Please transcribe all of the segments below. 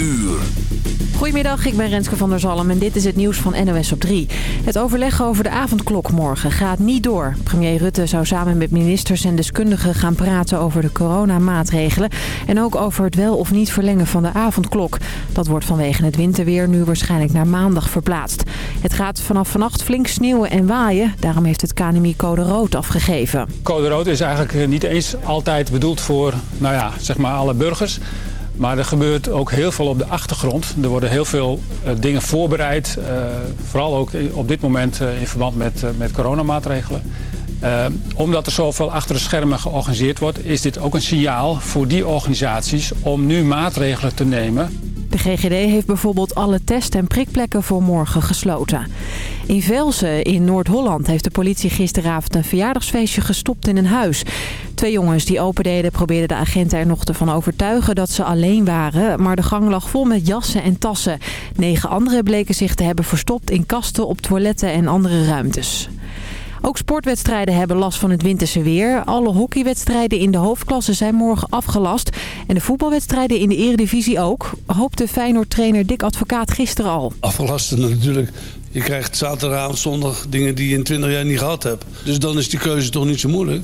uur. Goedemiddag, ik ben Renske van der Zalm en dit is het nieuws van NOS op 3. Het overleg over de avondklok morgen gaat niet door. Premier Rutte zou samen met ministers en deskundigen gaan praten over de coronamaatregelen... en ook over het wel of niet verlengen van de avondklok. Dat wordt vanwege het winterweer nu waarschijnlijk naar maandag verplaatst. Het gaat vanaf vannacht flink sneeuwen en waaien. Daarom heeft het KNMI code rood afgegeven. Code rood is eigenlijk niet eens altijd bedoeld voor nou ja, zeg maar alle burgers... Maar er gebeurt ook heel veel op de achtergrond. Er worden heel veel uh, dingen voorbereid. Uh, vooral ook op dit moment uh, in verband met, met coronamaatregelen. omdat er zoveel achter de schermen georganiseerd wordt... is dit ook een signaal voor die organisaties om nu maatregelen te nemen... De GGD heeft bijvoorbeeld alle test- en prikplekken voor morgen gesloten. In Velsen in Noord-Holland heeft de politie gisteravond een verjaardagsfeestje gestopt in een huis. Twee jongens die open deden probeerden de agenten er nog van overtuigen dat ze alleen waren. Maar de gang lag vol met jassen en tassen. Negen anderen bleken zich te hebben verstopt in kasten, op toiletten en andere ruimtes. Ook sportwedstrijden hebben last van het winterse weer. Alle hockeywedstrijden in de hoofdklasse zijn morgen afgelast. En de voetbalwedstrijden in de eredivisie ook. Hoopte Feyenoord-trainer Dick Advocaat gisteren al. Afgelast natuurlijk. Je krijgt zaterdagavond, zondag dingen die je in 20 jaar niet gehad hebt. Dus dan is die keuze toch niet zo moeilijk.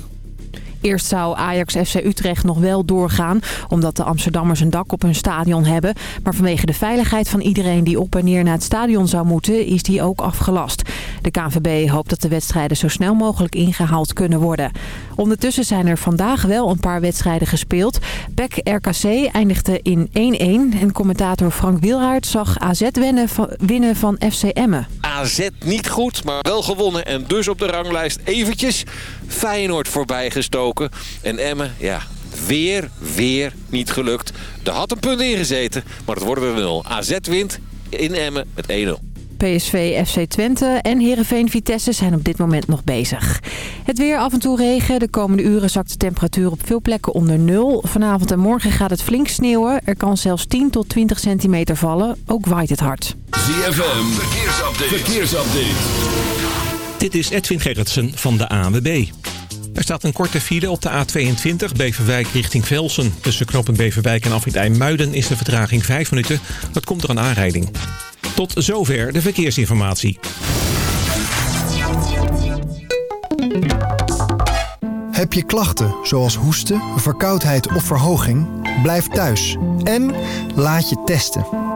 Eerst zou Ajax FC Utrecht nog wel doorgaan, omdat de Amsterdammers een dak op hun stadion hebben. Maar vanwege de veiligheid van iedereen die op en neer naar het stadion zou moeten, is die ook afgelast. De KNVB hoopt dat de wedstrijden zo snel mogelijk ingehaald kunnen worden. Ondertussen zijn er vandaag wel een paar wedstrijden gespeeld. PEC RKC eindigde in 1-1 en commentator Frank Wielhaert zag AZ winnen van FC Emmen. AZ niet goed, maar wel gewonnen en dus op de ranglijst eventjes Feyenoord voorbij gestoken. En Emmen, ja, weer, weer niet gelukt. Er had een punt ingezeten, maar het wordt er 0. AZ wint in Emmen met 1-0. PSV, FC Twente en Heerenveen Vitesse zijn op dit moment nog bezig. Het weer af en toe regen. De komende uren zakt de temperatuur op veel plekken onder nul. Vanavond en morgen gaat het flink sneeuwen. Er kan zelfs 10 tot 20 centimeter vallen. Ook waait het hard. ZFM, verkeersupdate. verkeersupdate. Dit is Edwin Gerritsen van de ANWB. Er staat een korte file op de A22 Beverwijk richting Velsen. Tussen knoppen Beverwijk en Afrit Muiden is de vertraging 5 minuten. Dat komt er een aanrijding. Tot zover de verkeersinformatie. Heb je klachten zoals hoesten, verkoudheid of verhoging? Blijf thuis en laat je testen.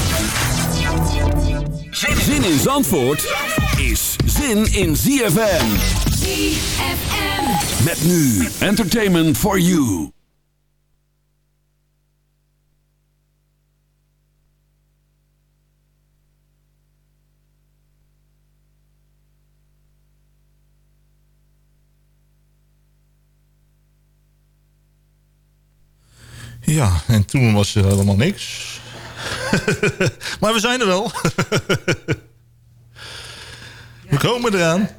Zin in Zandvoort is zin in ZFM. ZFM. Met nu Entertainment for You. Ja, en toen was er helemaal niks. maar we zijn er wel. we komen eraan.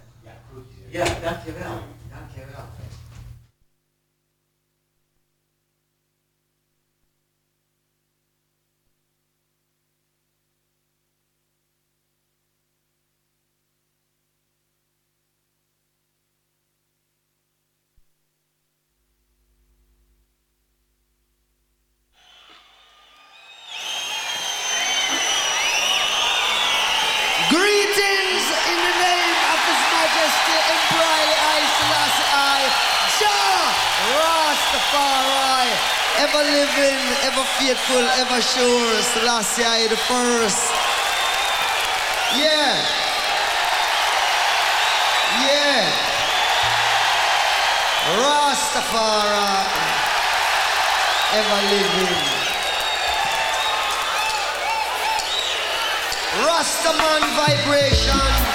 Ja, dankjewel. faithful, ever sure, Selassie I the first. Yeah. Yeah. Rastafari, ever living. Rastaman vibration.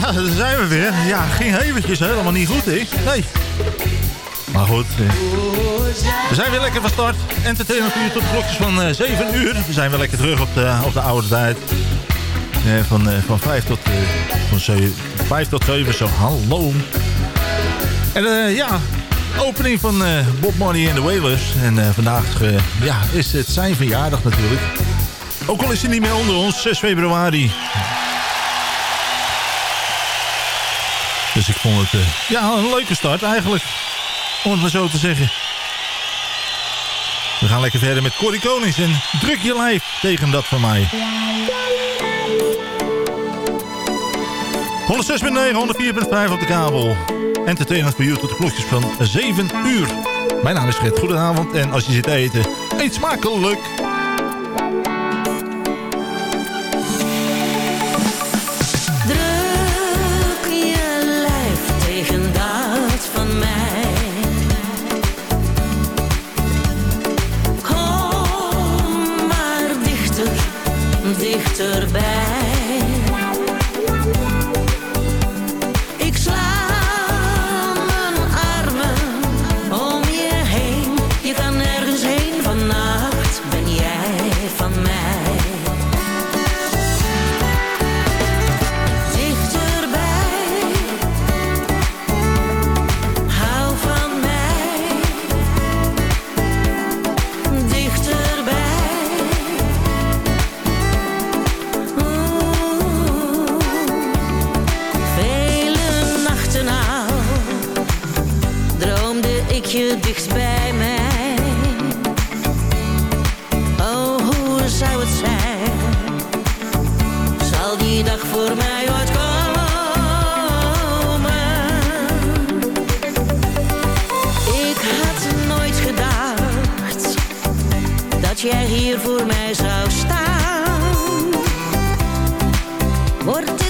Ja, daar zijn we weer. Ja, ging eventjes helemaal niet goed, hè? Nee. Maar goed, eh, we zijn weer lekker van start. Entertainment voor tot klokjes van eh, 7 uur. We zijn weer lekker terug op de, op de oude tijd. Eh, van, van 5 tot, van 7, 5 tot 7, zo hallo. En ja, opening van Bob Marley en de Wailers. En vandaag ja, is het zijn verjaardag natuurlijk. Ook al is hij niet meer onder ons, 6 februari. Dus ik vond het uh, ja, een leuke start eigenlijk. Om het maar zo te zeggen. We gaan lekker verder met Corrie Konings en druk je lijf tegen dat van mij. 106.9, 104.5 op de kabel. Entertainment voor u tot de klokjes van 7 uur. Mijn naam is Fred, goedenavond. En als je zit eten, eet smakelijk. kom maar dichter dichter bij. je dicht bij mij. Oh, hoe zou het zijn? Zal die dag voor mij ooit komen? Ik had nooit gedacht dat jij hier voor mij zou staan. Wordt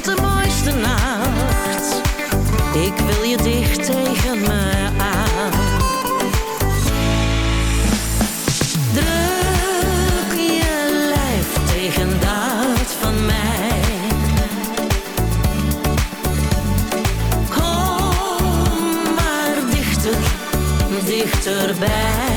back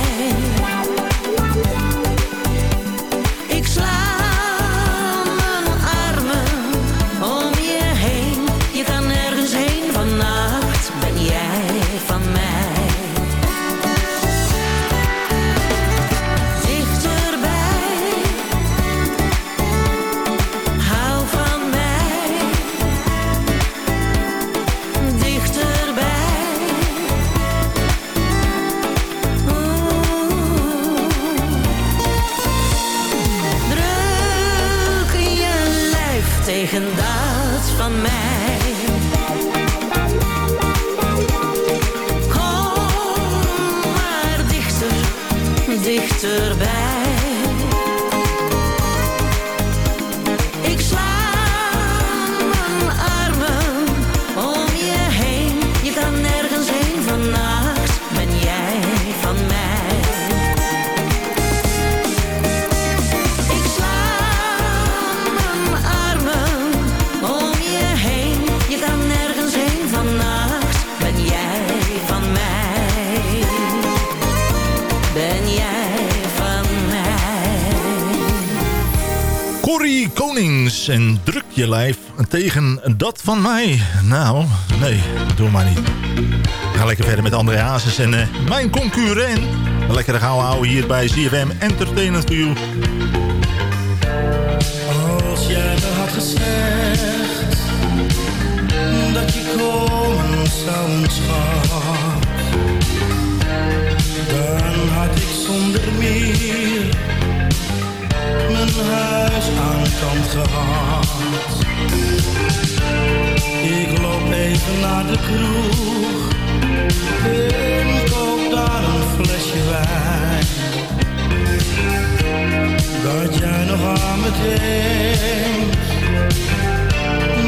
en druk je lijf tegen dat van mij. Nou, nee, doe maar niet. We gaan lekker verder met André Hazes en uh, mijn concurrent. Lekker gauw houden hier bij ZFM Entertainment You. Ik loop even naar de kroeg en koop daar een flesje wijn. Dat jij nog aan me denkt,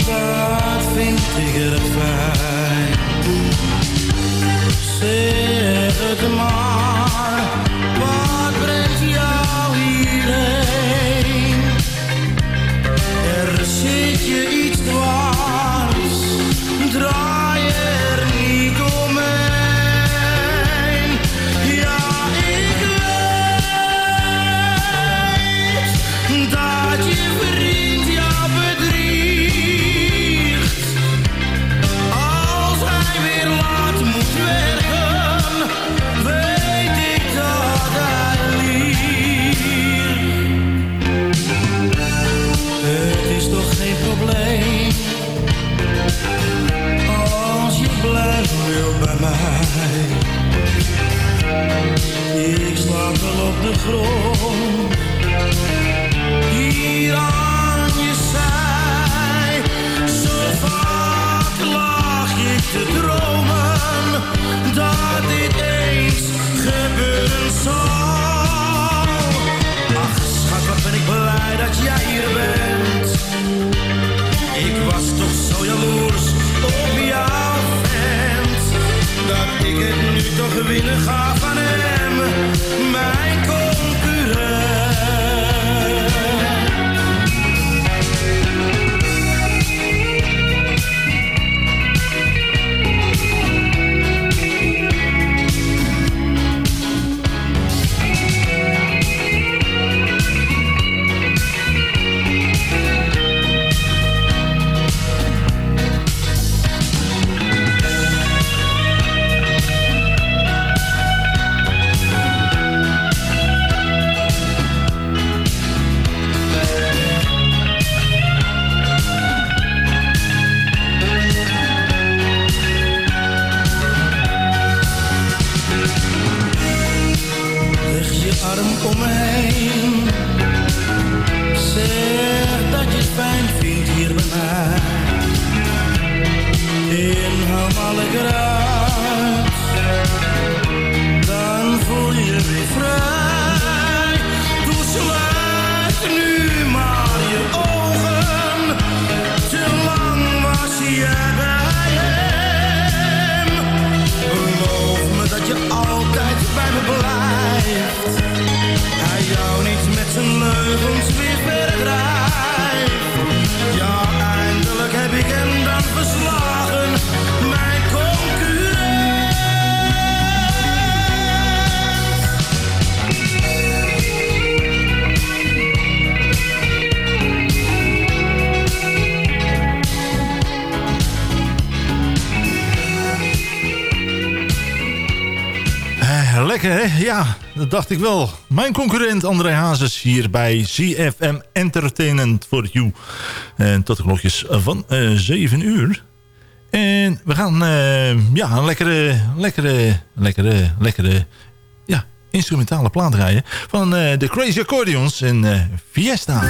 dat vind ik er fijn. Zeg het maar, wat brengt jou hierheen? Er zit Ja, dat dacht ik wel. Mijn concurrent André Hazes hier bij CFM Entertainment for You. En tot de klokjes van eh 7 uur. En we gaan eh, ja, een lekkere, lekkere, lekkere, lekkere ja, instrumentale plaat draaien. Van eh de Crazy Accordions en Fiesta.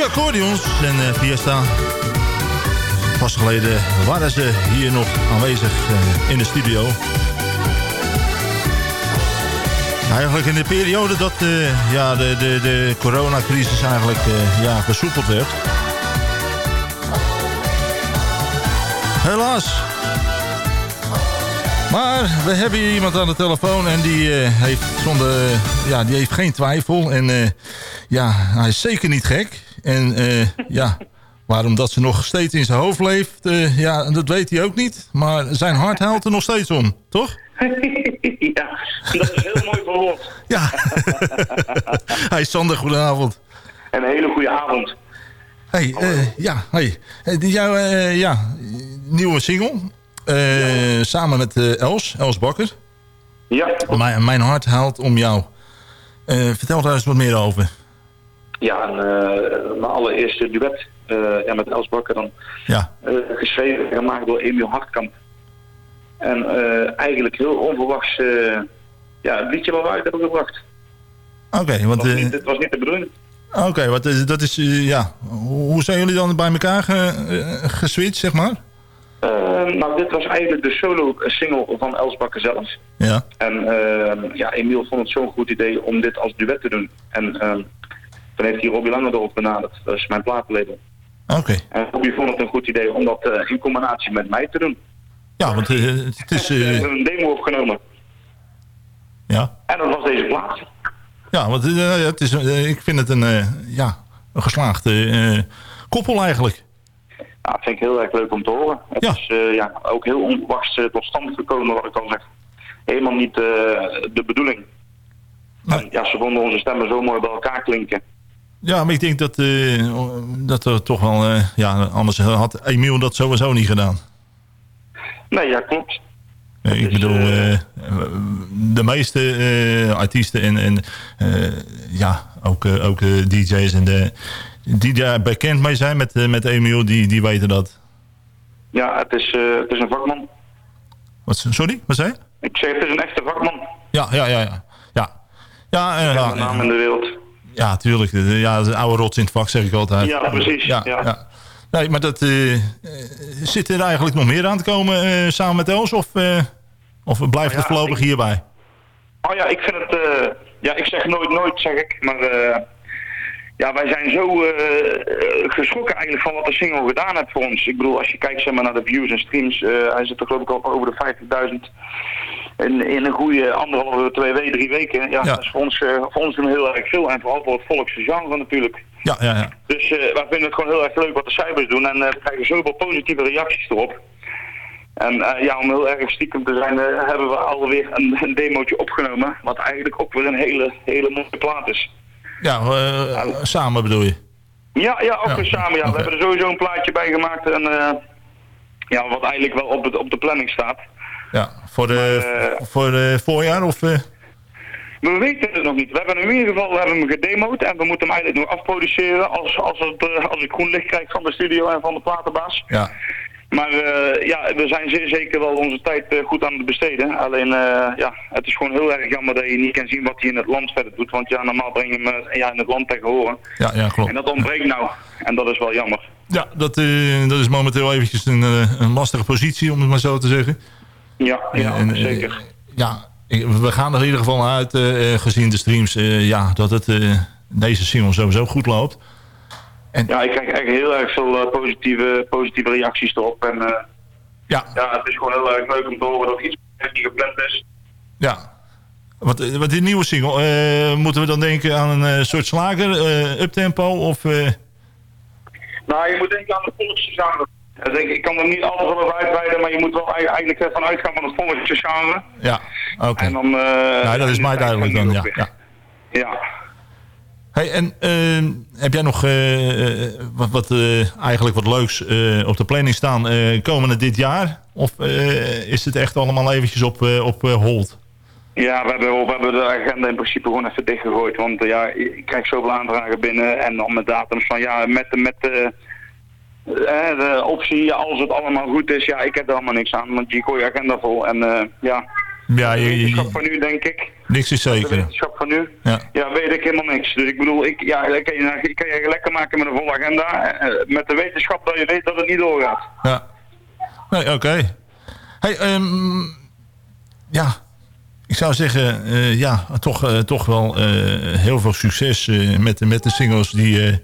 Crazy Accordions en eh, Fiesta. Pas geleden waren ze hier nog aanwezig eh, in de studio. Eigenlijk in de periode dat eh, ja, de, de, de coronacrisis eigenlijk ja, versoepeld werd. Helaas. Maar we hebben hier iemand aan de telefoon en die, heeft, zonder, ja, die heeft geen twijfel. En ja, hij is zeker niet gek. En eh, ja, waarom dat ze nog steeds in zijn hoofd leeft, eh, ja, dat weet hij ook niet. Maar zijn hart huilt er nog steeds om, toch? ja, dat is heel mooi verwoord. Ja. Hij Sander, goedenavond. Een hele goede avond. Hey, eh, ja, hey. Die jouw eh, ja, nieuwe single. Samen met Els, Els Bakker. Ja. Mijn, mijn hart haalt om jou. Vertel daar eens wat meer over. Ja, en, eh, mijn allereerste duet eh, ja, met Els Bakker dan. Ja. eh, geschreven en gemaakt door Emiel Hartkamp. En eigenlijk heel onverwachts ja, het liedje wel uit hebben gebracht. Oké, want... Het was, niet, het was niet de bedoeling. Oké, wat is- dat is, ja... Hoe zijn jullie dan bij elkaar ge, geswitcht, zeg maar? Nou, dit was eigenlijk de solo-single van Els Bakker zelf. Ja. En ja, Emiel vond het zo'n goed idee om dit als duet te doen. En toen heeft hij Robbie Langendorf benaderd. Dat is mijn platenlabel. Oké. En Robbie vond het een goed idee om dat eh, in combinatie met mij te doen. Ja, want eh, het is... Eh, hebben een demo opgenomen. ja. En dat was deze plaat. Ja, want het is, ik vind het een, ja, een geslaagde koppel eigenlijk. Ja, dat vind ik heel erg leuk om te horen. Het is eh, ja, ook heel onverwachts tot stand gekomen, wat ik al zeg. Helemaal niet de bedoeling. En, ja, ze vonden onze stemmen zo mooi bij elkaar klinken. Ja, maar ik denk dat, eh, dat er toch wel... eh, ja, anders had Emiel dat sowieso niet gedaan. Nee, ja, klopt. Ik bedoel, eh, de meeste artiesten en, en ja, ook, ook DJ's en de, die daar bekend mee zijn met, met Emiel, die, die weten dat. Ja, het is, het is een vakman. Wat, sorry, wat zei je? Ik zeg, het is een echte vakman. Ja, ja, ja. Ja, ja. ja, ja, naam in de wereld. Ja, tuurlijk. De- Ja, de oude rots in het vak, zeg ik altijd. Ja, precies, Ja, ja. ja. Nee, maar dat, eh, eh, zit er eigenlijk nog meer aan te komen eh, samen met Els? Of, eh, of blijft het Ja, voorlopig ik- hierbij? Oh ja, ik vind het... eh, ja, ik zeg nooit nooit, zeg ik. Maar eh, ja, wij zijn zo eh, eh, geschrokken eigenlijk van wat de single gedaan heeft voor ons. Ik bedoel, als je kijkt zeg maar, naar de views en streams, eh, hij zit er geloof ik al over de 50.000 in, in een goede anderhalve, twee weken, drie weken. Ja, Ja. dat is voor ons, eh, voor ons heel erg veel. En vooral voor het volkse genre natuurlijk. Ja, ja, ja. Dus eh, wij vinden het gewoon heel erg leuk wat de cijfers doen. En eh, we krijgen zoveel positieve reacties erop. En ja, om heel erg stiekem te zijn, hebben we alweer een, een demootje opgenomen. Wat eigenlijk ook weer een hele, hele mooie plaat is. Ja, samen bedoel je? Ja, ja, ook Ja, weer samen. Ja. We hebben er sowieso een plaatje bij gemaakt. En, ja, wat eigenlijk wel op, het, op de planning staat. Ja, voor de, Maar, eh, voor de voorjaar of... eh, We weten het nog niet. We hebben hem in ieder geval we hebben hem gedemoed. En we moeten hem eigenlijk nog afproduceren als, als, het, eh, als ik groen licht krijg van de studio en van de platenbaas. ja. Maar eh, ja, we zijn zeer zeker wel onze tijd eh, goed aan het besteden. Alleen, eh, ja, het is gewoon heel erg jammer dat je niet kan zien wat hij in het land verder doet. Want ja, normaal breng je hem eh, ja, in het land tegen horen. Ja, ja, klopt. En dat ontbreekt nou. En dat is wel jammer. Ja, dat, eh, dat is momenteel eventjes een, eh, een lastige positie, om het maar zo te zeggen. Ja, ja En, eh, zeker. Ja, we gaan er in ieder geval uit, eh, eh, gezien de streams, ja, dat het, deze single sowieso goed loopt. Ja, ik krijg echt heel erg veel positieve, positieve reacties erop. En ja. ja, het is gewoon heel erg leuk om te horen dat iets niet gepland is. Ja. Wat, wat die nieuwe single, moeten we dan denken aan een soort slager, eh, uptempo of... Nou, je moet denken aan de volksgenre. Dus ik, ik kan er niet alles over uitweiden, maar je moet wel ei- eigenlijk ervan uitgaan van het volksgenre. ja, oké. En dan... eh, Nou, dat is mij duidelijk dan, ja. ja. Ja. Hey, en eh, heb jij nog eh, eh, wat, wat, eigenlijk wat leuks op de planning staan komende dit jaar? Of is het echt allemaal eventjes op, op hold? Ja, we hebben, we hebben de agenda in principe gewoon even dichtgegooid. Want ja, ik krijg zoveel aanvragen binnen en dan met datums van ja, met, met de optie, als het allemaal goed is, ja, ik heb er allemaal niks aan. Want je gooit je agenda vol en eh, ja, Ja, de je, je- wetenschap van nu denk ik. niks is De zeker. wetenschap van nu, Ja. ja, weet ik helemaal niks. Dus ik bedoel, ik, ja, ik kan je, ik kan je lekker maken met een volle agenda. eh, met de wetenschap dat je weet dat het niet doorgaat. Ja. Nee, oké. Hey, ehm, ja, ik zou zeggen, eh, ja, toch, eh, toch wel eh, heel veel succes eh, met, de- met de singles die eh,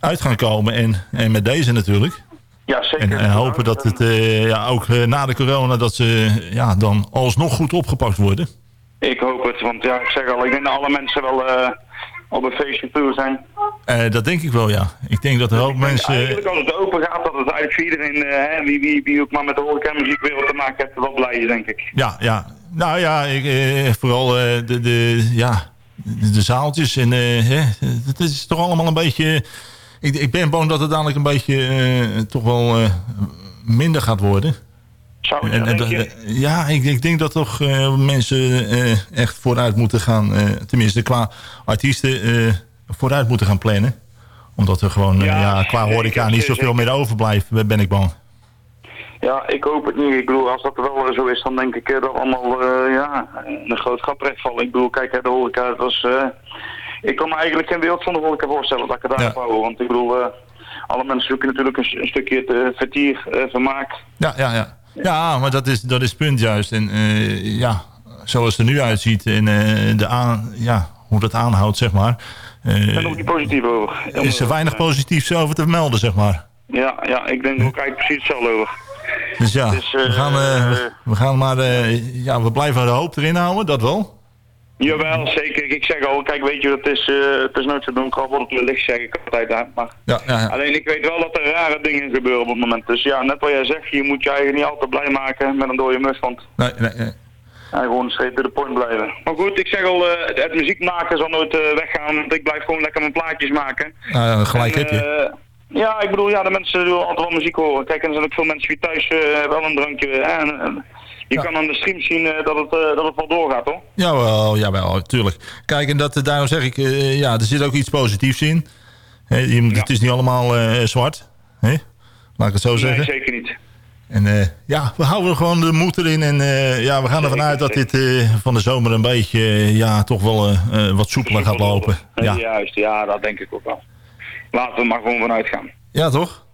uit gaan komen. En, en met deze natuurlijk. Ja, zeker. En, en hopen dat het eh, ja, ook eh, na de corona dat ze ja, dan alsnog goed opgepakt worden. Ik hoop het, want ja, ik zeg al, ik denk dat alle mensen wel eh, op een feestje toe zijn. Dat denk ik wel, ja. Ik denk dat er ook mensen... Eigenlijk als het open gaat, dat het eigenlijk voor iedereen, wie, wie, wie ook maar met de horeca muziekwereld te maken heeft, wel blij is, denk ik. Ja, ja. Nou ja, ik, eh, vooral de, de, ja, de, de zaaltjes. En, hè, het is toch allemaal een beetje... Ik, ik ben bang dat het dadelijk een beetje eh, toch wel eh, minder gaat worden. Zou En, en ja, ik, ik denk dat toch eh, mensen echt vooruit moeten gaan. tenminste, qua artiesten vooruit moeten gaan plannen. Omdat er gewoon Ja, ja, qua horeca niet zeker. zoveel meer overblijft, ben ik bang. Ja, ik hoop het niet. Ik bedoel, als dat wel zo is, dan denk ik dat allemaal ja, een groot gat terechtvallen. Ik bedoel, kijk, de horeca, dat is... eh, ik kan me eigenlijk geen wereld zonder horeca voorstellen dat ik het daarop hou. Want ik bedoel, eh, alle mensen zoeken natuurlijk een, stukje te, vertier, eh, vermaak. Ja, ja, ja. Ja, maar dat is, dat is het punt juist. En eh, ja, zoals het er nu uitziet en eh, de aan, ja, hoe dat aanhoudt, zeg maar. eh, ben er ook niet positief over. is er weinig positiefs over te melden, zeg maar. Ja, ja, ik denk ook eigenlijk precies hetzelfde over. Dus ja, Dus, eh, we, gaan, eh, we- we gaan maar, eh, ja, we blijven de hoop erin houden, dat wel. Jawel, zeker. Ik zeg al, kijk, weet je, het is, eh, het is nooit zo donker, al wordt het licht, zeg ik altijd. Hè. Maar Ja, ja, ja. Alleen ik weet wel dat er rare dingen gebeuren op het moment. Dus ja, net wat jij zegt, je moet je eigenlijk niet altijd blij maken met een dode mus, want Nee, nee, nee. gewoon straight to the point blijven. Maar goed, ik zeg al, eh, het, het muziek maken zal nooit eh, weggaan, want ik blijf gewoon lekker mijn plaatjes maken. Nou ja, gelijk En, heb je. ja, ik bedoel, ja, de mensen willen altijd wel muziek horen. Kijk, en er zijn ook veel mensen die thuis wel een drankje. En, je kan aan de stream zien eh, dat, het, eh, dat het wel doorgaat, hoor. Jawel, jawel, tuurlijk. Kijk, en dat, eh, daarom zeg ik, ja, er zit ook iets positiefs in. Je Het is niet allemaal zwart. Hè? Laat ik het zo Nee, zeggen. zeker niet. En ja, we houden gewoon de moed erin. En ja, we gaan ervan uit dat dit van de zomer een beetje, ja, toch wel wat soepeler gaat lopen. Ja, Juist, ja, dat denk ik ook wel. Laten we maar gewoon vanuit gaan. ja toch?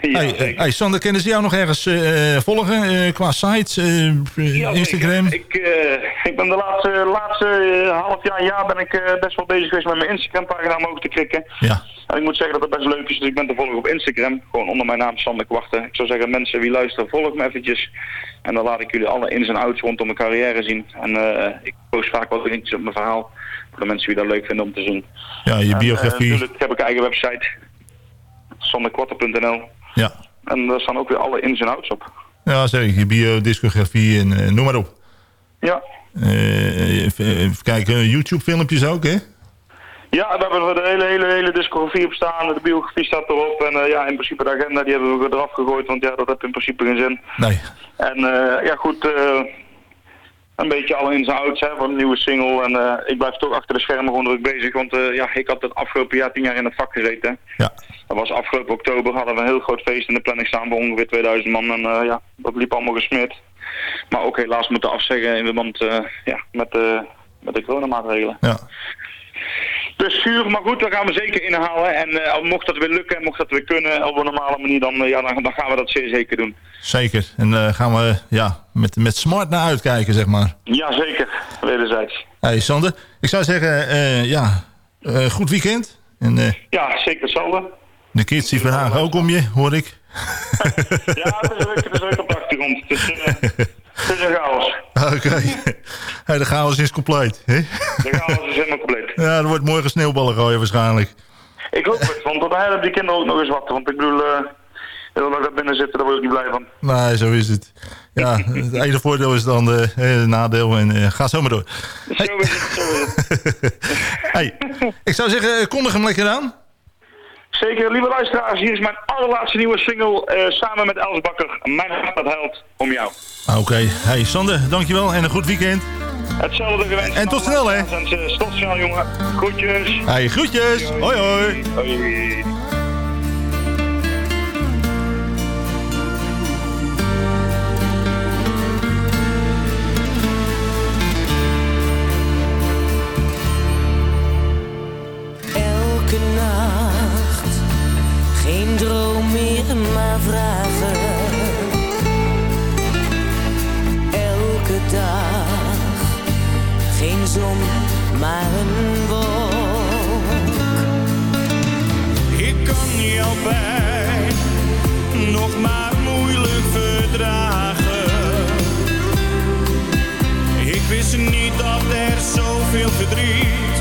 Ja, hey, eh, hey, Sander, kunnen ze jou nog ergens eh, volgen eh, qua sites, eh, Ja, Instagram? Ik, eh, ik ben de laatste, laatste eh, half jaar, jaar ben ik eh, best wel bezig geweest met mijn Instagram pagina omhoog te klikken. Ja. En ik moet zeggen dat het best leuk is, dus ik ben te volgen op Instagram. Gewoon onder mijn naam Sander Kwarten. Ik zou zeggen, mensen wie luisteren, volg me eventjes. En dan laat ik jullie alle ins en outs rondom mijn carrière zien. En eh, ik post vaak wat dingetjes op mijn verhaal. Voor de mensen die dat leuk vinden om te zien. Ja, je En, biografie. eh, natuurlijk heb ik een eigen website. sanderkwarten.nl Ja. En daar staan ook weer alle ins en outs op. Ja, zeg ik. Je bio, discografie en eh, noem maar op. Ja. Eh, even, kijken, YouTube-filmpjes ook, hè? Ja, we hebben er de hele, hele, hele discografie op staan. De biografie staat erop. En ja, in principe de agenda die hebben we eraf gegooid. Want ja, dat heeft in principe geen zin. Nee. En ja, goed. Een beetje alle ins en outs hè, van een nieuwe single. En eh, ik blijf toch achter de schermen gewoon druk bezig. Want eh, ja, ik had het afgelopen jaar tien jaar in het vak gezeten. Ja. Dat was afgelopen oktober. Hadden we een heel groot feest in de planning staan voor ongeveer 2000 man. En eh, ja, dat liep allemaal gesmeerd. Maar ook helaas moeten afzeggen in verband ja, met, de met de coronamaatregelen. Ja. Dus zuur, maar goed, daar gaan we zeker inhalen. En eh, mocht dat weer lukken en mocht dat weer kunnen op een normale manier, dan, eh, ja, dan, dan gaan we dat zeer zeker doen. Zeker. En eh, gaan we ja, met, met smart naar uitkijken, zeg maar. Ja, zeker. Wederzijds. Hey Sander, ik zou zeggen, ja, goed weekend. En Ja, zeker hetzelfde. de kids die vandaag ook om je, hoor ik. Ja, het is leuk, het is leuk op de achtergrond. Het is, het is een chaos. Oké. Hey, de chaos is compleet. Hè? De chaos is helemaal compleet. Ja, er wordt morgen sneeuwballen gooien waarschijnlijk. Ik hoop het, want dan hebben die kinderen ook nog eens wat. Want ik bedoel, eh heel lang daar binnen zitten, daar word ik niet blij van. Nee, zo is het. Ja, het ene voordeel is dan de, eh, nadeel. En eh, ga zo maar door. Zo is het, zo is het. Hey, ik zou zeggen, eh, kondig hem lekker aan. Zeker, lieve luisteraars, hier is mijn allerlaatste nieuwe single samen met Els Bakker. Mijn hart dat helpt om jou. Ah, Oké, hey Sander, dankjewel en een goed weekend. Hetzelfde gewenst. En tot snel, hè? Tot snel, jongen. Groetjes. Hey, groetjes. Hoi, hoi. Hoi. Een wolk. Ik kan jouw pijn nog maar moeilijk verdragen. Ik wist niet dat er zoveel verdriet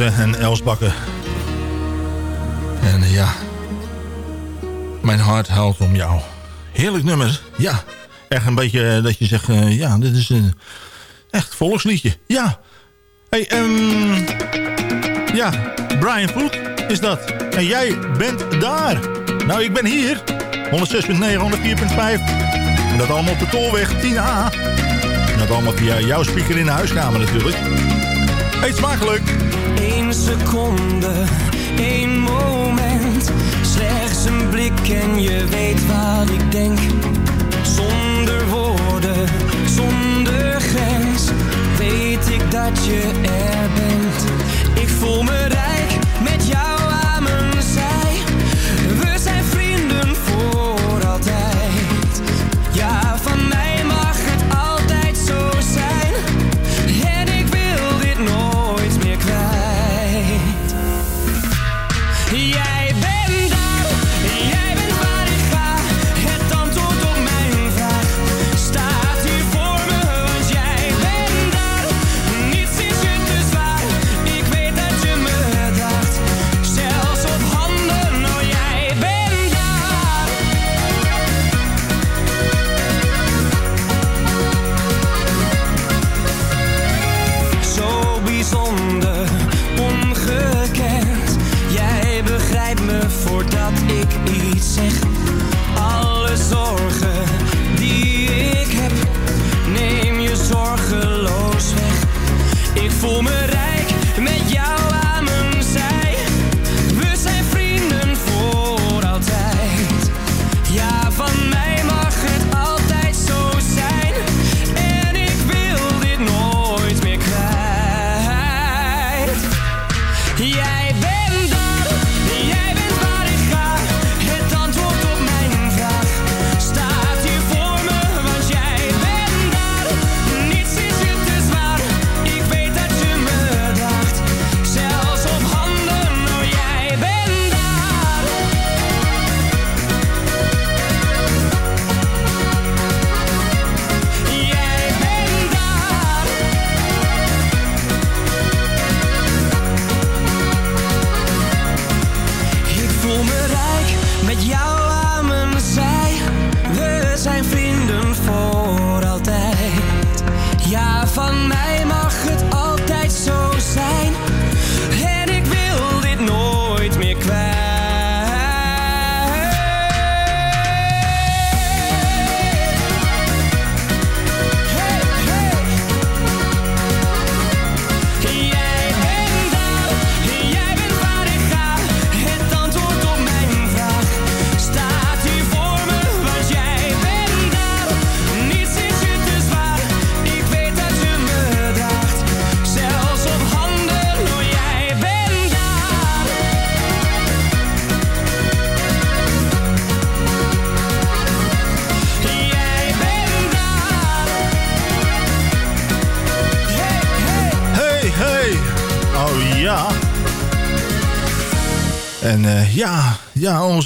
En Els Bakken. En ja, mijn hart huilt om jou. Heerlijk nummer, ja. Echt een beetje eh, dat je zegt, eh, ja, dit is een echt volksliedje. Ja. Hey, um, ja, Brian Vloed is dat. En jij bent daar. Nou, ik ben hier. 106.9, 104.5. En dat allemaal op de tolweg 10A. En dat allemaal via jouw speaker in de huiskamer natuurlijk. Eet smakelijk. Eén seconde, één moment. Slechts een blik en je weet wat ik denk. Zonder woorden, zonder grens. Weet ik dat je er bent. Ik voel me rijk met jou aan mijn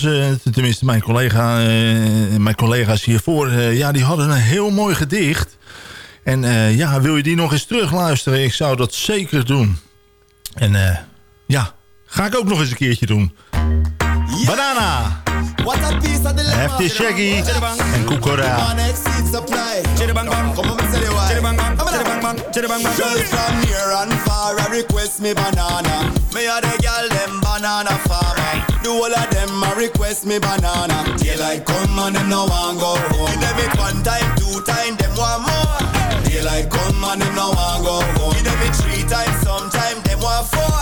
onze, tenminste mijn, collega, eh, mijn collega's hiervoor, eh, ja, die hadden een heel mooi gedicht. En eh, ja, wil je die nog eens terugluisteren? Ik zou dat zeker doen. En eh, ja, ga ik ook nog eens een keertje doen. Banana. What a piece of the Hefty Shaggy en Kukora. Girls from near and far I request me banana Me a request me banana. Daylight come and them no want go home. Give them one time, two time, them want more. Daylight come and them no want go home. Give them three times, sometime them want four.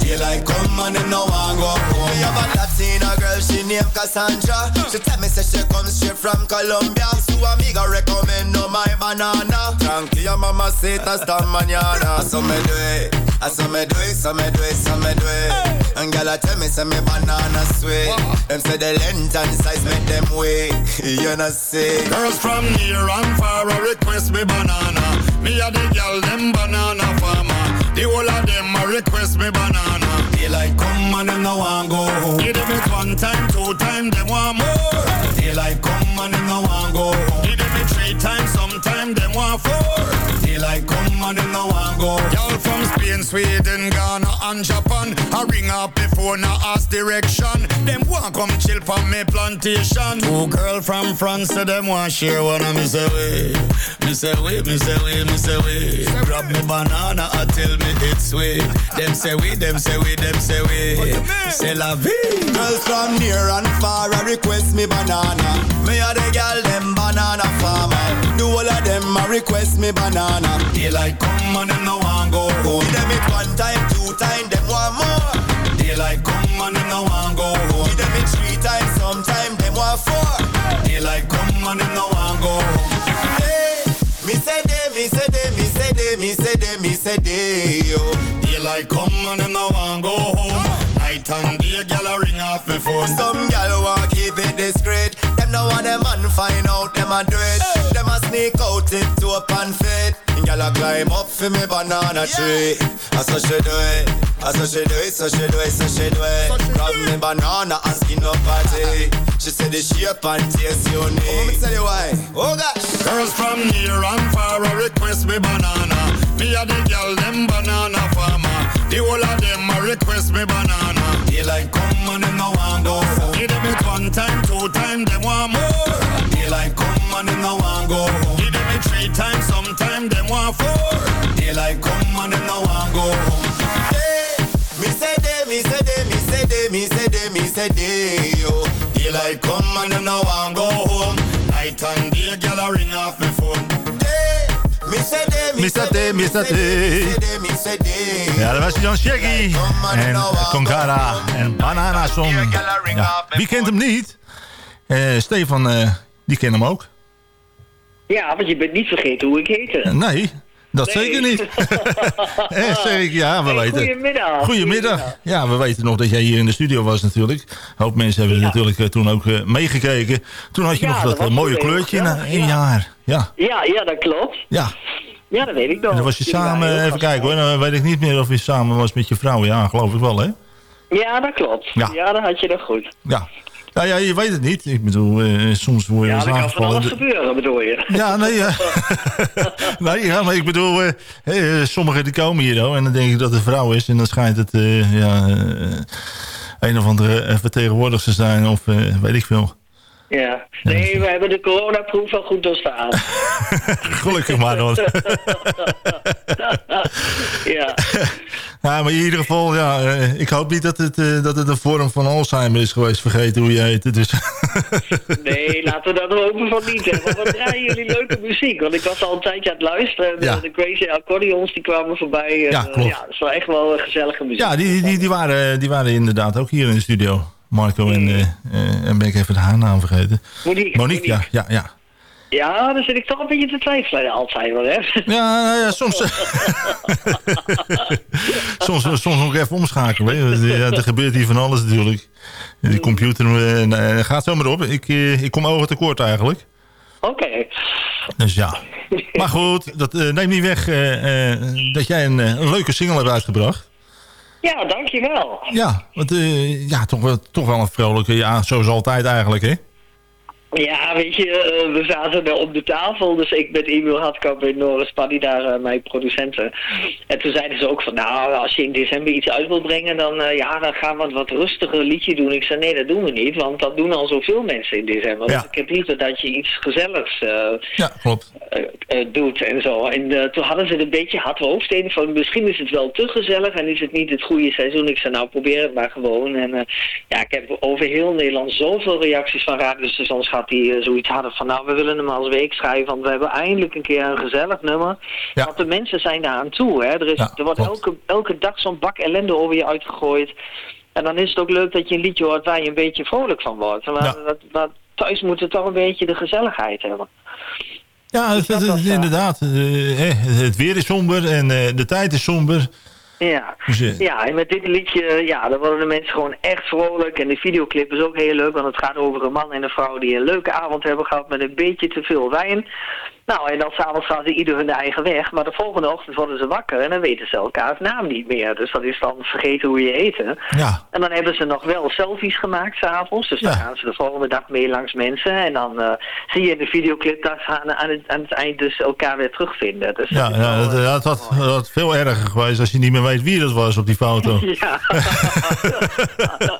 Daylight come and them no want go home. Me have a Latina girl, she named Cassandra. She tell me say she comes straight from Colombia. So amiga recommend no my banana. Tranquila mama say hasta mañana So me do it, I so me do it, so me do it, so me do it. And girl tell me say me banana sweet. Them say the length and size make them wait You know say Girls from near and far a request me banana. Me a the girl them banana farmer. The whole of them a request me banana. Daylight come and them no want go home Give them it one time, two time, them want more. Daylight come and them no want go home Give them it three times, sometime them want four. Daylight come and them no want go. Y'all from Spain, Sweden, Ghana and Japan. I ring up before now ask direction. Them want come chill from me plantation. Two girl from France, so them want share one of me say way. Me say way, me say way, me say way. Grab me banana and tell me it's way. Them say we, them say we, them say we. Say la vie. Girls from near and far, I request me banana. Me a the girl, them banana farmer. Do all of them a request me banana. Daylight come and them no want go home. Give them it one time, two time, them want more. Daylight come and them no want go home. Give them it three times, sometime them want four. Daylight come and them no want go home. Hey, me say they, me say they, me say they, me say they, me say they, yo. Daylight come and them no want go home. Night and day, gyal ring off phone. Some gyal want. Them no want them man find out them a do it. Them a sneak out tip to up and fit. Gyal a climb up for me banana tree. Ah, That's how she do it. Ah, That's how she do it. So she do it. So she do it. Grab me banana and skin up party. She said the shape and taste unique. Oh, let me tell you why. Oh gosh. Girls from near and far a request me banana. Me a the gyal them banana farmer. The whole of them a request me banana. Daylight come and them no want go. Give them it one time, two time, them want more. Daylight come and them no want go. Give them it three times, sometime them want four. Daylight come and them no want go. Hey, me say they, me say they, me say they, me say they, me say they, yo. Daylight come and them no want go home. Night and day, gyal a ring off me phone. Mr. T, Mr. They. Ja, dat was Shaggy. En Concara en Banana Song. Ja, wie kent hem niet? Eh, Stefan, eh, die kent hem ook. Ja, want je bent niet vergeten hoe ik heette. Nee, dat Nee. zeker niet. eh, zeg ik, ja, we Hey, weten. goedemiddag. Goedemiddag. Ja, we weten nog dat jij hier in de studio was natuurlijk. Een hoop mensen hebben natuurlijk eh, toen ook eh, meegekeken. Toen had je Ja, nog dat eh, mooie kleurtje in gezellig, een ja. jaar. Ja, Ja, ja, dat klopt. ja. Ja, dat weet ik nog. En dan was je Jullie samen, even kijken hoor, dan weet ik niet meer of je samen was met je vrouw. Ja, geloof ik wel hè. Ja, dat klopt. Ja. Ja, dan had je dat goed. Ja. Nou ja, je weet het niet. Ik bedoel, eh, soms word je Ja, dat kan van alles gebeuren, bedoel je? Ja, nee, ja. nee, ja, maar ik bedoel, eh, sommigen die komen hier dan en dan denk ik dat het een vrouw is en dan schijnt het eh, ja, een of andere vertegenwoordigster zijn of weet ik veel. Ja. Nee, we hebben de coronaproef al goed doorstaan. Gelukkig maar dan. ja. Ja, maar in ieder geval, ja, eh, ik hoop niet dat het, eh, dat het een vorm van Alzheimer is geweest, vergeten hoe je heet. Dus Nee, laten we dat hopen van niet. Hè. Wat draaien jullie leuke muziek? Want ik was al een tijdje aan het luisteren. Ja. De, de Crazy Accordions die kwamen voorbij. Ja, eh, klopt. ja, dat is wel echt wel gezellige muziek. ja, die, die, die, waren, die waren inderdaad ook hier in de studio. Marco en, eh, eh, en ben ik even de haar naam vergeten. Monique, Monique, ja, ja, ja. Ja, daar zit ik toch een beetje te twijfelen altijd wel, hè? Ja, nou ja, soms... soms, soms ook even omschakelen. Hè. Ja, er gebeurt hier van alles natuurlijk. Die computer eh, gaat zo maar op. Ik, eh, ik kom ogen tekort eigenlijk. Oké. Dus ja. Maar goed, dat eh, neemt niet weg dat jij een, een leuke single hebt uitgebracht. Ja, dankjewel. Ja, want ja, toch, wel, toch wel een vrolijke, ja, zoals altijd eigenlijk, hè? Ja, weet je, eh, we zaten er op de tafel. Dus ik met Emil Hartkamp en Norris Paddy daar, eh, mijn producenten. En toen zeiden ze ook van, nou, als je in december iets uit wil brengen, dan, eh, ja, dan gaan we een wat rustiger liedje doen. Ik zei, nee, dat doen we niet, want dat doen al zoveel mensen in december. Ja. Dus ik heb liever dat je iets gezelligs Ja, klopt. doet en zo. En toen hadden ze een beetje hard hoofdsteden van misschien is het wel te gezellig en is het niet het goede seizoen. Ik zei nou probeer het maar gewoon. En ja, ik heb over heel Nederland zoveel reacties van radiostations gehad die eh, zoiets hadden van nou we willen hem als week schrijven want we hebben eindelijk een keer een gezellig nummer. Want de mensen zijn daar aan toe. Hè. Er, is, Ja, er wordt elke, elke dag zo'n bak ellende over je uitgegooid. En dan is het ook leuk dat je een liedje hoort waar je een beetje vrolijk van wordt. Maar dat, dat, thuis moet het toch een beetje de gezelligheid hebben. Ja, het, het- het- inderdaad. eh, het weer is somber en eh, de tijd is somber. Ja. Ja, en met dit liedje, ja, dan worden de mensen gewoon echt vrolijk. En de videoclip is ook heel leuk, want het gaat over een man en een vrouw die een leuke avond hebben gehad met een beetje te veel wijn. Nou, en dan s'avonds gaan ze ieder hun eigen weg. Maar de volgende ochtend worden ze wakker en dan weten ze elkaars naam niet meer. Dus dat is dan vergeten hoe je eten. Ja. En dan hebben ze nog wel selfies gemaakt s'avonds. Dus dan gaan ze de volgende dag mee langs mensen. En dan eh, zie je in de videoclip dat ze aan, aan, het, aan het eind dus elkaar weer terugvinden. Dus Ja, dat ja het, eh, het had, het had veel erger geweest als je niet meer weet wie dat was op die foto. Ja.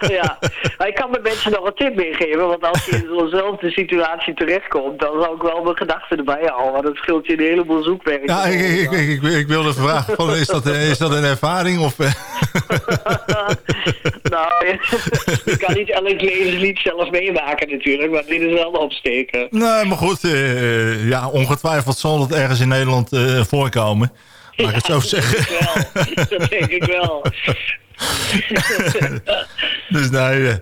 ja. Maar ik kan de mensen nog een tip meegeven, want als je in zo'nzelfde situatie terechtkomt, dan zou ik wel mijn gedachten erbij houden, want dat scheelt je een heleboel zoekwerk. Ja, ik, ik, ik, ik, ik wilde vragen, van, is, dat, is dat een ervaring? Of, eh? nou, je kan niet elk levenslied zelf meemaken natuurlijk, maar dit is wel opsteken. Nee, maar goed, eh, ja, ongetwijfeld zal het ergens in Nederland eh, voorkomen. Laat ik het zo zeggen. Dat denk ik wel. Dus nee, eh,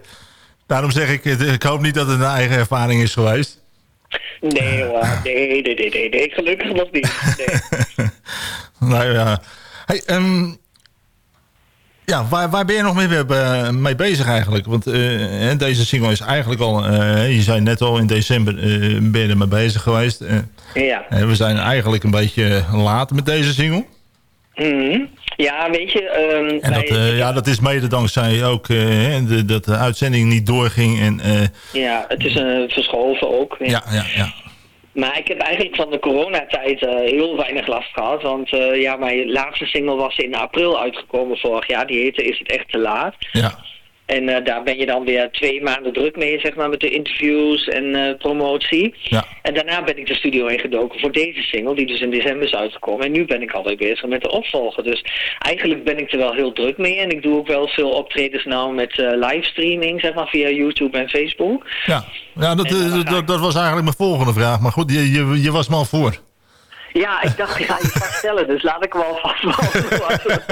daarom zeg ik, ik hoop niet dat het een eigen ervaring is geweest. Nee hoor, nee, nee, nee, nee, nee, gelukkig nog niet. Nee. Nou ja. Hey, ehm, ja, waar, waar ben je nog mee, mee bezig eigenlijk? Want eh, deze single is eigenlijk al... eh, je zei net al, in december eh, ben je er mee bezig geweest. Ja. we zijn eigenlijk een beetje laat met deze single. Mhm. Ja, weet je... ehm, En dat, wij- eh, ja, dat is mede dankzij ook de, dat de uitzending niet doorging. En, ja, het is een verschoven ook. ja, ja, ja. Maar ik heb eigenlijk van de coronatijd eh, heel weinig last gehad. Want eh, ja, mijn laatste single was in april uitgekomen vorig jaar. Die heette Is het echt te laat? Ja. En eh, daar ben je dan weer twee maanden druk mee, zeg maar, met de interviews en eh, promotie. Ja. En daarna ben ik de studio ingedoken voor deze single, die dus in december is uitgekomen. En nu ben ik alweer bezig met de opvolger. Dus eigenlijk ben ik er wel heel druk mee. En ik doe ook wel veel optredens nou met eh, livestreaming, zeg maar, via YouTube en Facebook. Ja, ja dat, dat, dat was eigenlijk mijn volgende vraag. Maar goed, je, je, je was me al voor. Ja, ik dacht, ik ga je vast stellen, dus laat ik hem alvast beantwoorden.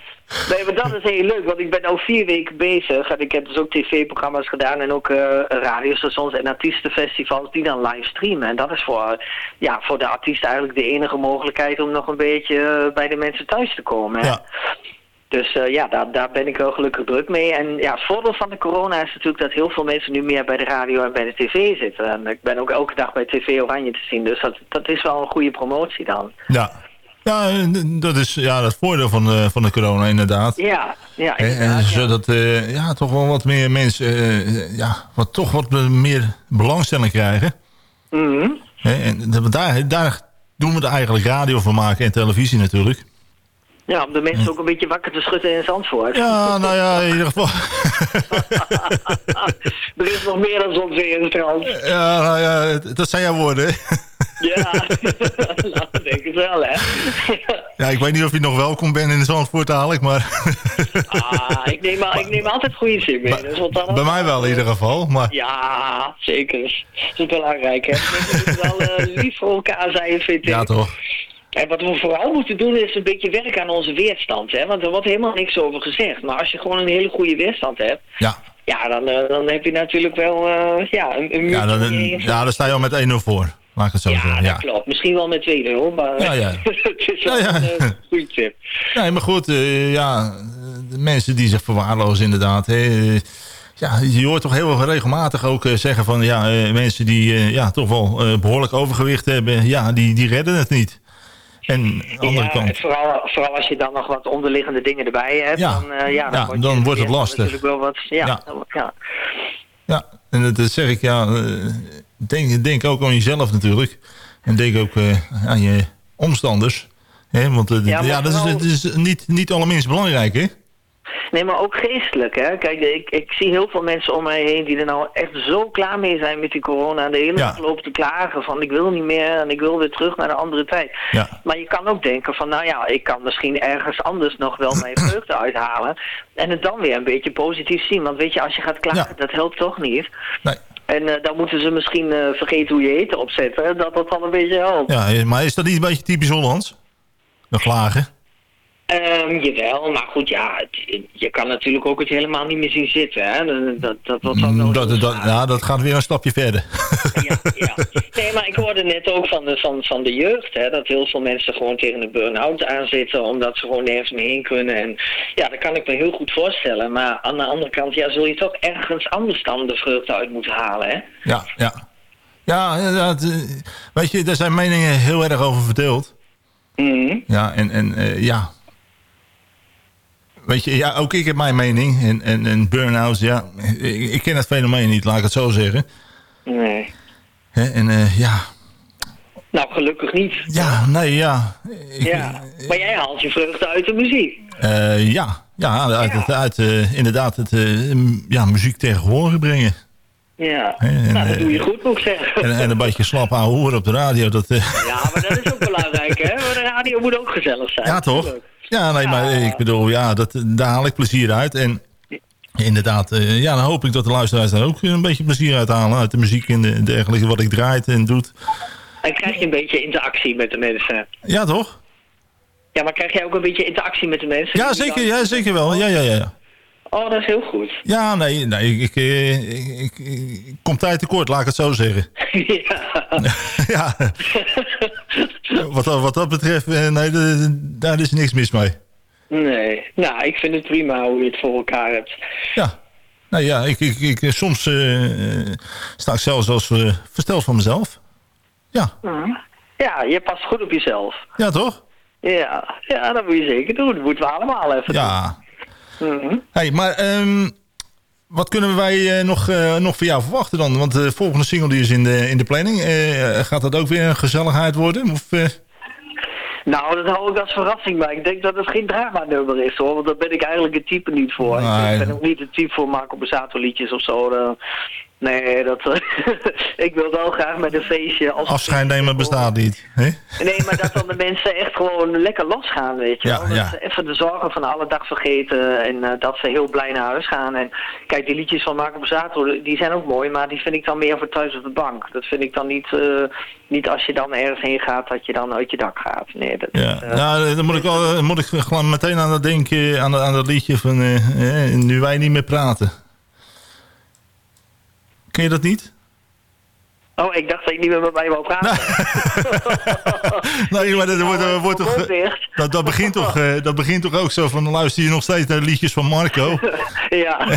Nee, maar dat is heel leuk, want ik ben al vier weken bezig. En ik heb dus ook tv-programma's gedaan en ook eh, radiostations en artiestenfestivals die dan live streamen. En dat is voor, ja, voor de artiest eigenlijk de enige mogelijkheid om nog een beetje eh, bij de mensen thuis te komen. hè. Ja. Dus eh, ja, daar, daar ben ik wel gelukkig druk mee. En ja, het voordeel van de corona is natuurlijk dat heel veel mensen nu meer bij de radio en bij de tv zitten. En ik ben ook elke dag bij TV Oranje te zien, dus dat, dat is wel een goede promotie dan. Ja, ja eh, dat is ja, het voordeel van, de van de corona inderdaad. Ja, ja, En inderdaad, ja. zodat eh, ja, toch wel wat meer mensen eh, ja, wat, toch wat meer belangstelling krijgen. Mhm. En daar, daar doen we er eigenlijk radio van maken en televisie natuurlijk. Ja, om de mensen ook een beetje wakker te schudden in Zandvoort. Ja, nou ja, in ieder geval. er is nog meer dan weer in. Ja, nou ja, dat zijn jouw woorden. Ja, nou, wel, hè. Ja, ik weet niet of je nog welkom bent in Zandvoort dadelijk, maar ah, ik neem, al, ik neem altijd goede zin mee. Dus wat dan bij mij wel in ieder geval. Maar Ja, zeker. Dat is belangrijk, hè. Mensen moeten wel eh, lief voor elkaar zijn, vind ik. ja, toch. En wat we vooral moeten doen is een beetje werken aan onze weerstand, hè. Want er wordt helemaal niks over gezegd. Maar als je gewoon een hele goede weerstand hebt... Ja. Ja, dan, eh, dan heb je natuurlijk wel eh, ja, een, een Ja, dan, ja, dan sta je al met 1-0 voor. Laat ik het zo Ja, zeggen. dat Ja. klopt. Misschien wel met 2-0, maar Ja, ja. het is wel Ja, ja. een eh, goede tip. Nee, maar goed, eh, ja, de mensen die zich verwaarlozen inderdaad. Hè, eh, ja, je hoort toch heel regelmatig ook zeggen van ja, mensen die ja, toch wel eh, behoorlijk overgewicht hebben, ja, die, die redden het niet. En aan de andere ja, kant, Vooral, vooral als je dan nog wat onderliggende dingen erbij hebt, Ja. dan, ja, dan, Ja, wordt, dan je- wordt het ja, lastig. wel wat, ja, Ja. dan- ja. ja, en dat, zeg ik, ja, denk, denk ook aan jezelf natuurlijk. En denk ook eh, aan je omstanders. Hè, want eh, Ja, dat is, is niet, niet allerminst belangrijk, hè? Nee, maar ook geestelijk, hè. Kijk, ik, ik zie heel veel mensen om mij heen die er nou echt zo klaar mee zijn met die corona. En de hele Ja. dag lopen te klagen van ik wil niet meer en ik wil weer terug naar een andere tijd. Ja. Maar je kan ook denken van nou ja, ik kan misschien ergens anders nog wel mijn vreugde uithalen. En het dan weer een beetje positief zien. Want weet je, als je gaat klagen, dat helpt toch niet. Nee. En eh, dan moeten ze misschien eh, vergeten hoe je eten opzetten. Dat dat dan een beetje helpt. Ja, maar is dat niet een beetje typisch Hollands? De klagen? Ehm, jawel, maar goed, ja, het- je kan natuurlijk ook het helemaal niet meer zien zitten. Hè? Dat, dat, dat, wel Mm, Dat, dat, ja, dat gaat weer een stapje verder. Nee, maar ik hoorde net ook van de, van, van de jeugd, hè, dat heel veel mensen gewoon tegen een burn-out aanzitten, omdat ze gewoon nergens meer heen kunnen. En ja, dat kan ik me heel goed voorstellen. Maar aan de andere kant, ja, zul je toch ergens anders dan de vreugde uit moeten halen, hè? Ja, ja. Ja, inderdaad. eh, Weet je, daar zijn meningen heel erg over verdeeld. Mhm. Ja, en, en eh, ja. Weet je, ja, ook ik heb mijn mening. En, en, en burn-outs, ja. Ik, ik ken het fenomeen niet, laat ik het zo zeggen. Nee. Hè, en eh, ja, Nou, gelukkig niet. ja, nee, ja. ja. Maar jij haalt je vreugde uit de muziek. Eh, ja, ja, uit, uit eh, inderdaad het ja, muziek tegen horen brengen. Ja. En, nou, dat doe je goed, moet ik zeggen. En, en een beetje slap aan horen op de radio. Dat, Ja, maar dat is ook belangrijk, hè? Maar de radio moet ook gezellig zijn. ja, toch? Ja, nee, maar ik bedoel, ja, dat, daar haal ik plezier uit. En inderdaad, eh, ja, dan hoop ik dat de luisteraars daar ook een beetje plezier uit halen. Uit de muziek en de, dergelijke, wat ik draait en doet. En krijg je een beetje interactie met de mensen. Ja, toch? Ja, maar krijg jij ook een beetje interactie met de mensen? Ja, zeker, ja, zeker wel. Ja, ja, ja. Oh, dat is heel goed. Ja, nee, nee ik, ik, eh, ik, ik, ik kom tijd tekort, laat ik het zo zeggen. ja. ja. wat, dat- wat dat betreft, eh, nee, daar is niks mis mee. Nee. Nou, ik vind het prima hoe je het voor elkaar hebt. Ja. Nou ja, ik, ik, ik, soms eh, eh, sta ik zelfs als eh, versteld van mezelf. Ja. Mhm. Ja, je past goed op jezelf. Ja, toch? Ja, ja dat moet je zeker doen. Dat moeten we allemaal even Ja. doen. Mhm. Hey, maar ehm, wat kunnen wij eh, nog, eh, nog van jou verwachten dan? Want de volgende single die is in de, in de planning. Eh, gaat dat ook weer een gezelligheid worden? Of, Nou, dat hou ik als verrassing, maar ik denk dat het geen drama-nummer is hoor, want daar ben ik eigenlijk het type niet voor. Ik ben ook niet het type voor Marco Borsato liedjes of zo. Eh. nee, dat, ik wil wel graag met een feestje. Als afscheid nemen bestaat niet. hè? Nee, maar dat dan de mensen echt gewoon lekker losgaan, weet je Ja, wel. Dat ja. ze even de zorgen van alle dag vergeten en eh, dat ze heel blij naar huis gaan. En kijk, die liedjes van Marco Borsato, die zijn ook mooi, maar die vind ik dan meer voor thuis op de bank. Dat vind ik dan niet, eh, niet als je dan ergens heen gaat, dat je dan uit je dak gaat. Nee, dat, Ja, eh, nou, dan moet ik, wel, moet ik gewoon meteen aan dat denken, aan, dat- aan dat liedje van eh, eh, Nu wij niet meer praten. Ken je dat niet? Oh, ik dacht dat je niet meer met mij wou praten. Nee, maar dat, wordt, dat wordt toch, dicht. dat, dat, begint toch, eh, dat begint toch ook zo van, luister je nog steeds naar liedjes van Marco? ja.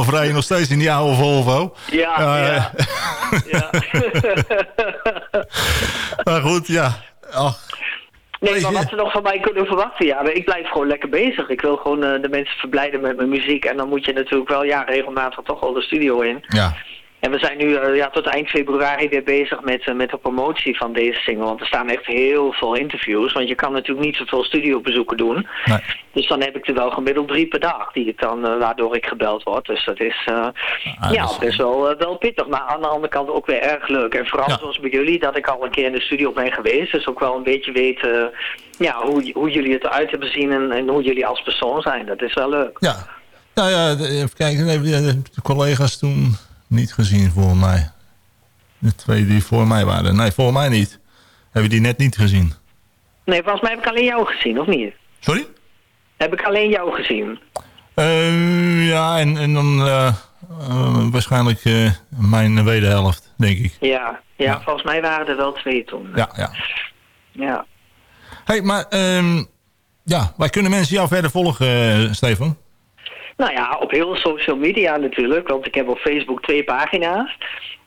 of rij je nog steeds in die oude Volvo? Ja, ja. maar goed, ja. Ach, Nee, maar wat ze nog van mij kunnen verwachten, ja, ik blijf gewoon lekker bezig. Ik wil gewoon eh, de mensen verblijden met mijn muziek. En dan moet je natuurlijk wel ja, regelmatig toch wel de studio in. ja. En we zijn nu eh, ja, tot eind februari weer bezig met, eh, met de promotie van deze single. Want er staan echt heel veel interviews. Want je kan natuurlijk niet zoveel studiobezoeken doen. Nee. Dus dan heb ik er wel gemiddeld drie per dag. Die ik dan, eh, waardoor ik gebeld word. Dus dat is Ah, ja, best wel, wel pittig. Maar aan de andere kant ook weer erg leuk. En vooral zoals bij jullie, dat ik al een keer in de studio ben geweest. Dus ook wel een beetje weten ja, hoe, hoe jullie het eruit hebben zien. En, en hoe jullie als persoon zijn. Dat is wel leuk. Ja. Nou ja, even kijken. De collega's toen niet gezien voor mij. De twee die voor mij waren. Nee, voor mij niet. Hebben die net niet gezien. Nee, volgens mij heb ik alleen jou gezien, of niet? Sorry? Heb ik alleen jou gezien? Eh, ja, en, en dan eh, eh, waarschijnlijk mijn wederhelft, denk ik. Ja, ja, volgens mij waren er wel twee toen. Ja, ja. Ja. hey, maar ehm, ja, wij kunnen mensen jou verder volgen, Stefan? Nou ja, op heel social media natuurlijk, want ik heb op Facebook twee pagina's.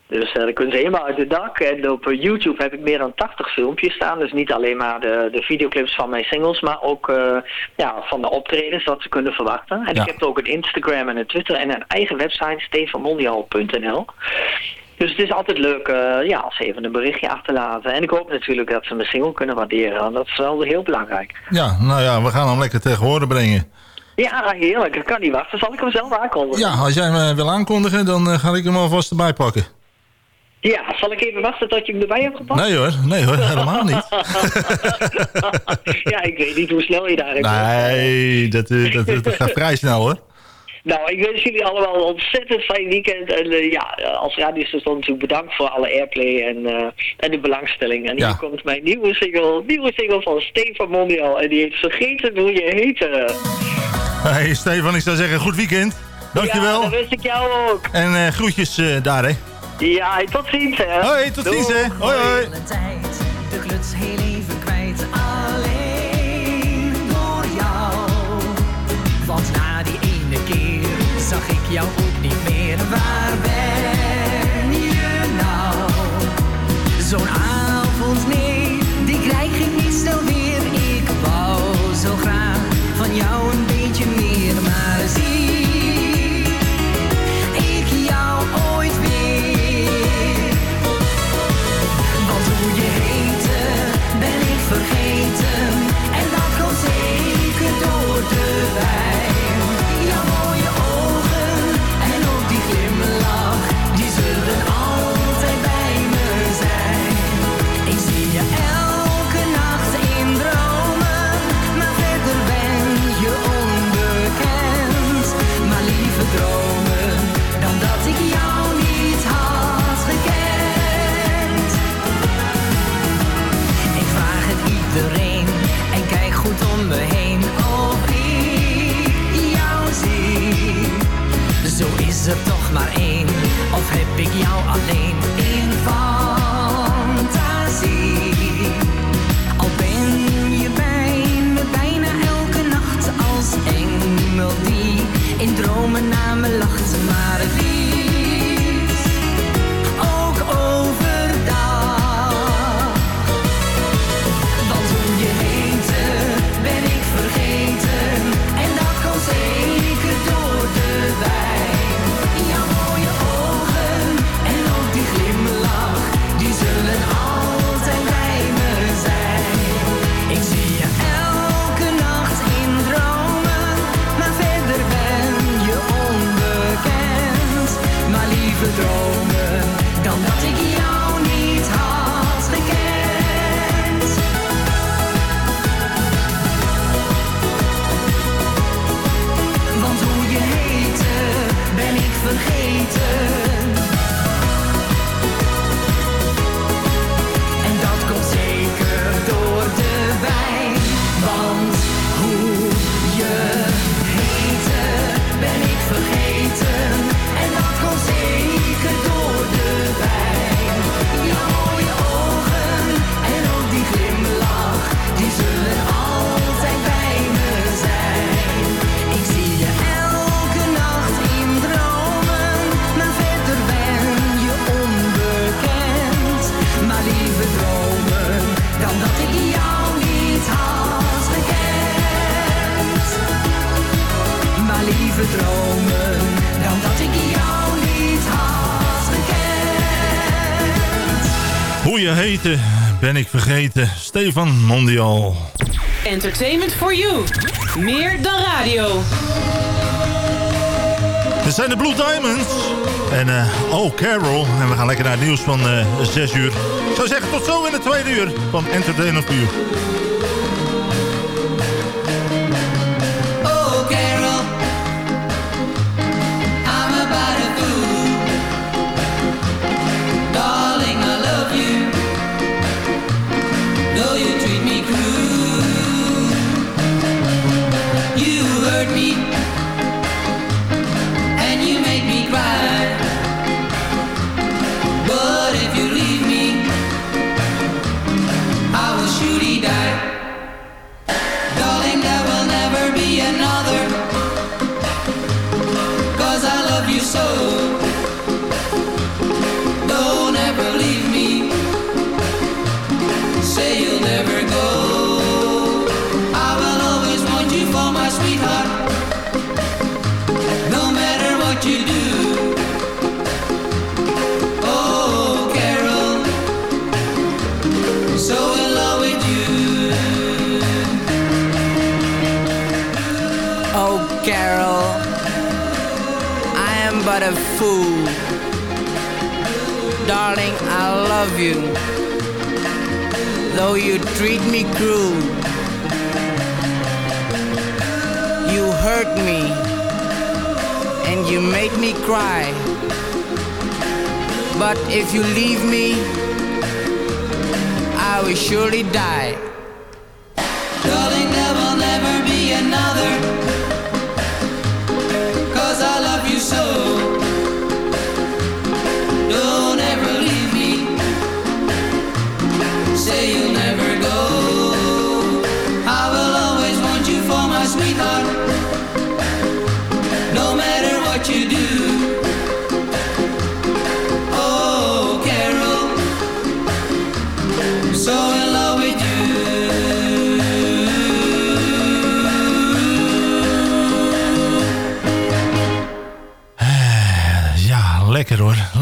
Dus eh dan kunnen ze helemaal uit het dak. En op eh, YouTube heb ik meer dan 80 filmpjes staan. Dus niet alleen maar de, de videoclips van mijn singles, maar ook eh, ja, van de optredens wat ze kunnen verwachten. En Ja. ik heb ook een Instagram en een Twitter en een eigen website, stefanmondial.nl. Dus het is altijd leuk ja, als ze even een berichtje achterlaten. En ik hoop natuurlijk dat ze mijn single kunnen waarderen. want Dat is wel heel belangrijk. Ja, nou ja, we gaan hem lekker tegen horen brengen. Ja, heerlijk. Ik kan niet wachten. Zal ik hem zelf aankondigen? Ja, als jij hem eh, wil aankondigen, dan eh, ga ik hem alvast erbij pakken. Ja, zal ik even wachten tot je hem erbij hebt gepakt? Nee hoor, nee hoor, helemaal niet. ja, ik weet niet hoe snel je daarin bent. Nee, dat, eh, dat, dat, dat gaat vrij snel hoor. Nou, ik wens jullie allemaal een ontzettend fijn weekend. En ja, als radiostation natuurlijk bedankt voor alle airplay en, en de belangstelling. En Ja. hier komt mijn nieuwe single, nieuwe single van Stefan Mondial. En die heeft vergeten hoe je heette. Hey Stefan, ik zou zeggen, goed weekend. Dankjewel. Ja, dat wist ik jou ook. En uh, groetjes uh, daar, hè. Ja, tot ziens, hè. Hoi, tot Doeg. ziens, hè. Hoi, hoi. De kluts heel even kwijt, alleen door jou. Want na die ene keer zag ik jou ook niet meer. Waar ben je nou? Zo'n is er toch maar één? Of heb ik jou alleen in fantasie? Al ben je bij me bijna elke nacht als engel die in dromen naar me lacht ben ik vergeten. Stefan Mondial. Entertainment for you. Meer dan radio. Dit zijn de Blue Diamonds. En uh, Oh Carol. En we gaan lekker naar het nieuws van eh, uh, 6 uur. Ik zou zeggen tot zo in de tweede uur van Entertainment for you.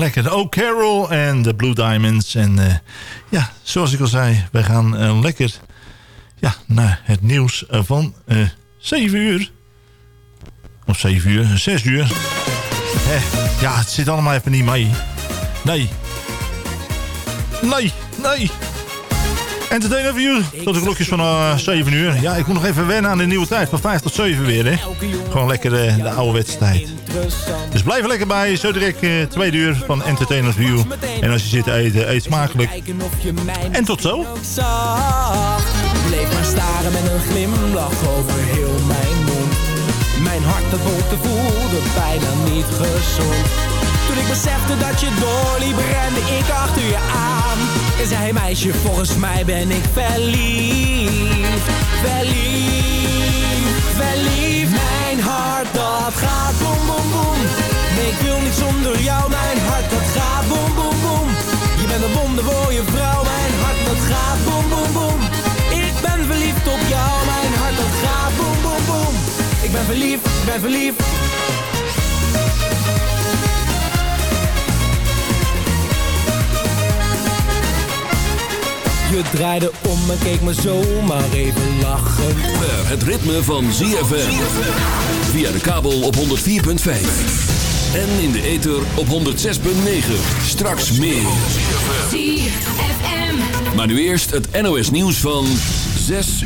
lekker. Oh, Carol en de Blue Diamonds. En eh, ja, zoals ik al zei, wij gaan eh, lekker ja, naar het nieuws eh, van uh, 7 uur. Of 7 uur, 6 uur. Eh, ja, het zit allemaal even niet mee. Nee. Nee, nee. Entertainer voor uur. Tot de klokjes van eh 7 uur. Ja, ik moet nog even wennen aan de nieuwe tijd. Van 5 tot 7 weer, hè. Gewoon lekker eh, de oude wedstrijd. Dus blijf er lekker bij. Zo direct eh tweede uur van Entertainer View. En als je zit te eten, eet smakelijk. En tot zo. Bleef maar staren met een glimlach over heel mijn mond Mijn hart dat wolkte voelde bijna niet gezond Toen ik besefte dat je doorliep rende ik achter je aan En zei meisje? Volgens mij ben ik verliefd. Verliefd, verliefd. Mijn hart dat gaat boem boem boem. Nee ik wil niet zonder jou. Mijn hart dat gaat boem boem boem. Je bent een wondermooie vrouw. Mijn hart dat gaat boem boem boem. Ik ben verliefd op jou. Mijn hart dat gaat boem boem boem. Ik ben verliefd, ik ben verliefd Je draaide om en keek me zomaar even lachen Het ritme van ZFM. Via de kabel op 104.5. En in de ether op 106.9. Straks meer. ZFM. Maar nu eerst het NOS nieuws van 6